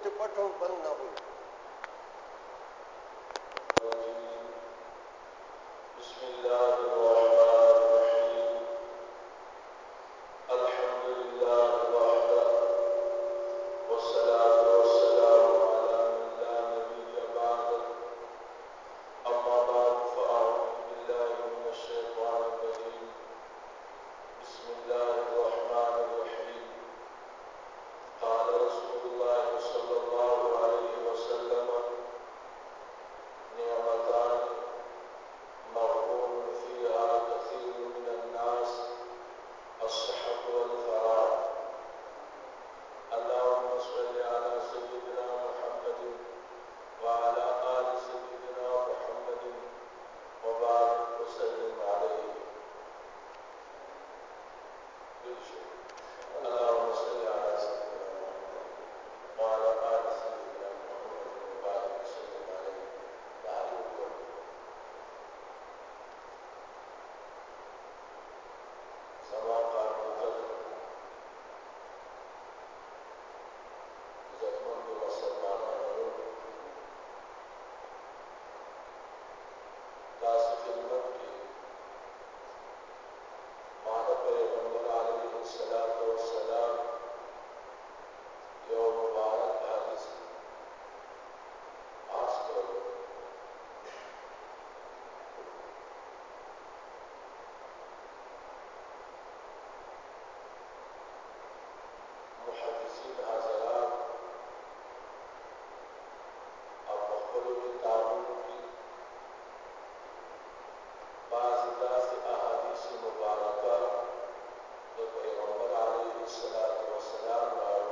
મોટી પઠવણ બંધ ન હોય مبارکہ نبی محمد علیہ الصلوۃ والسلام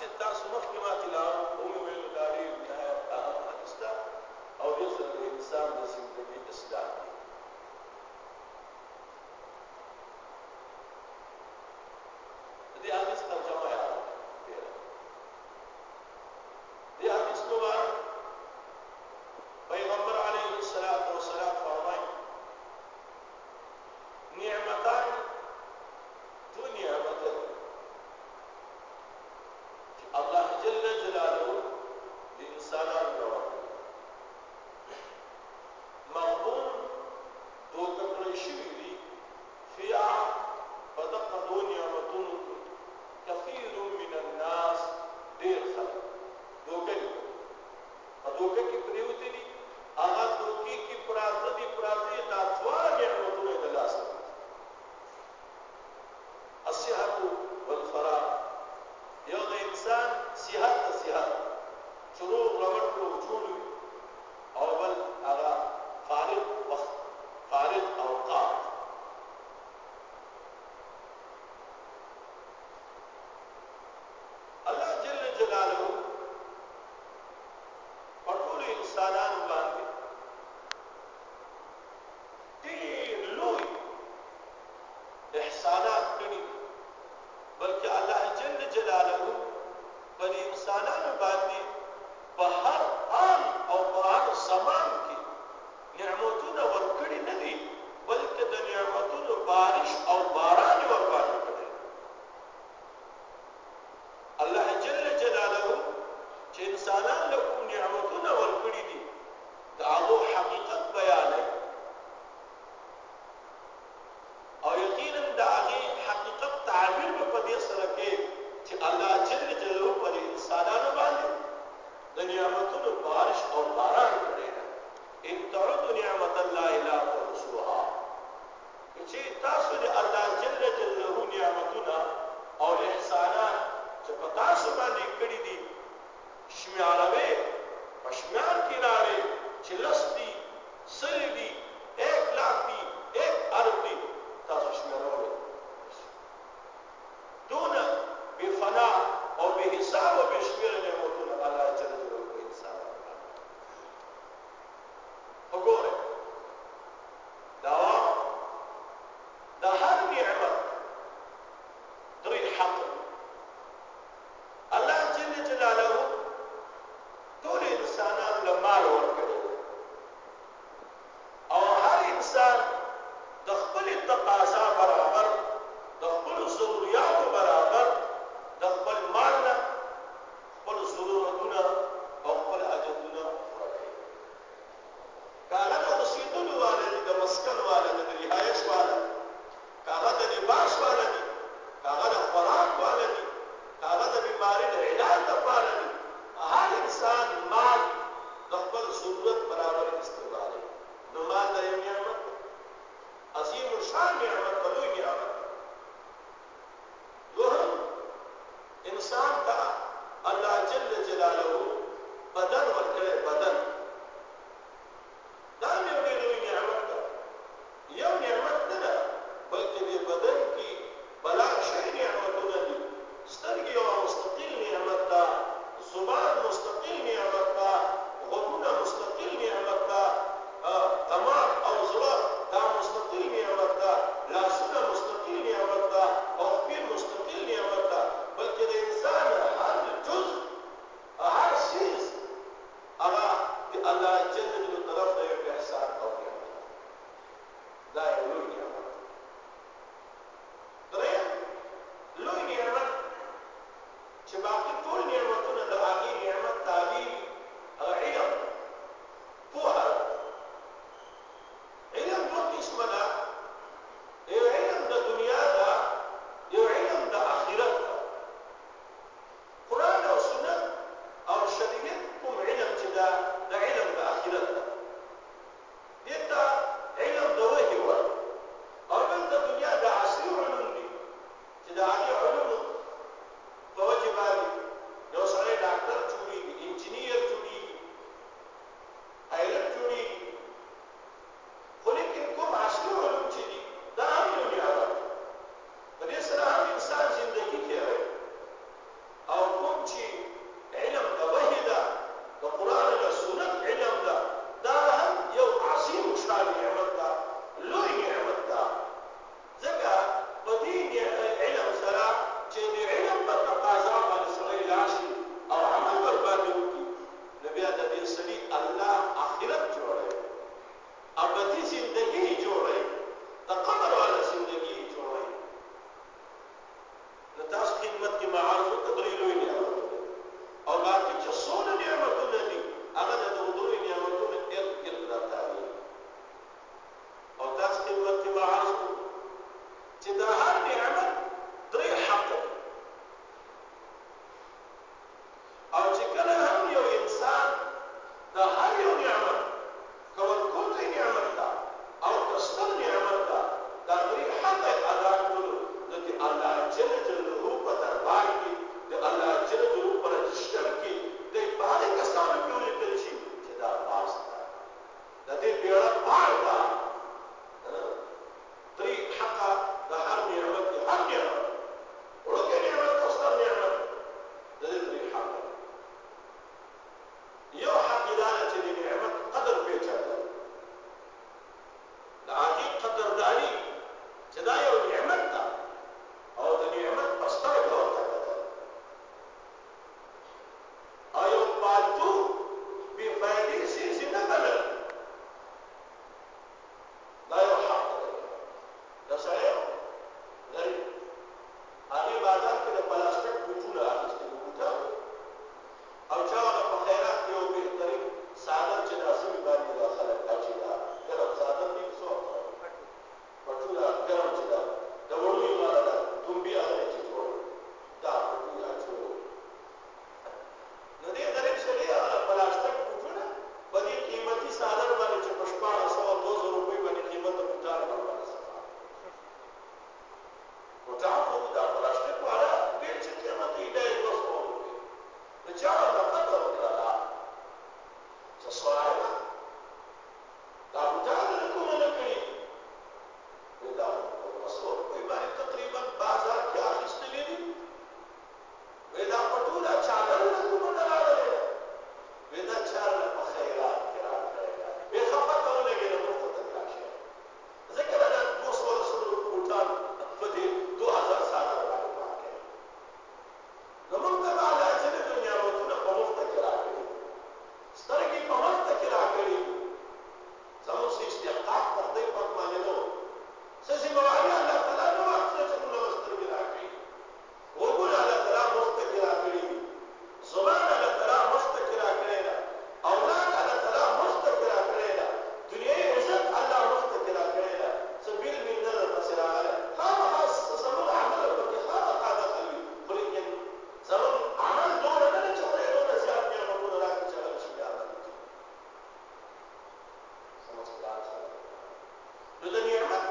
دا حدیث چې تاسو مخکې ما تلاوت ہوتی کی پرتھنی vários ao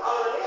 ಅವರಲ್ಲಿ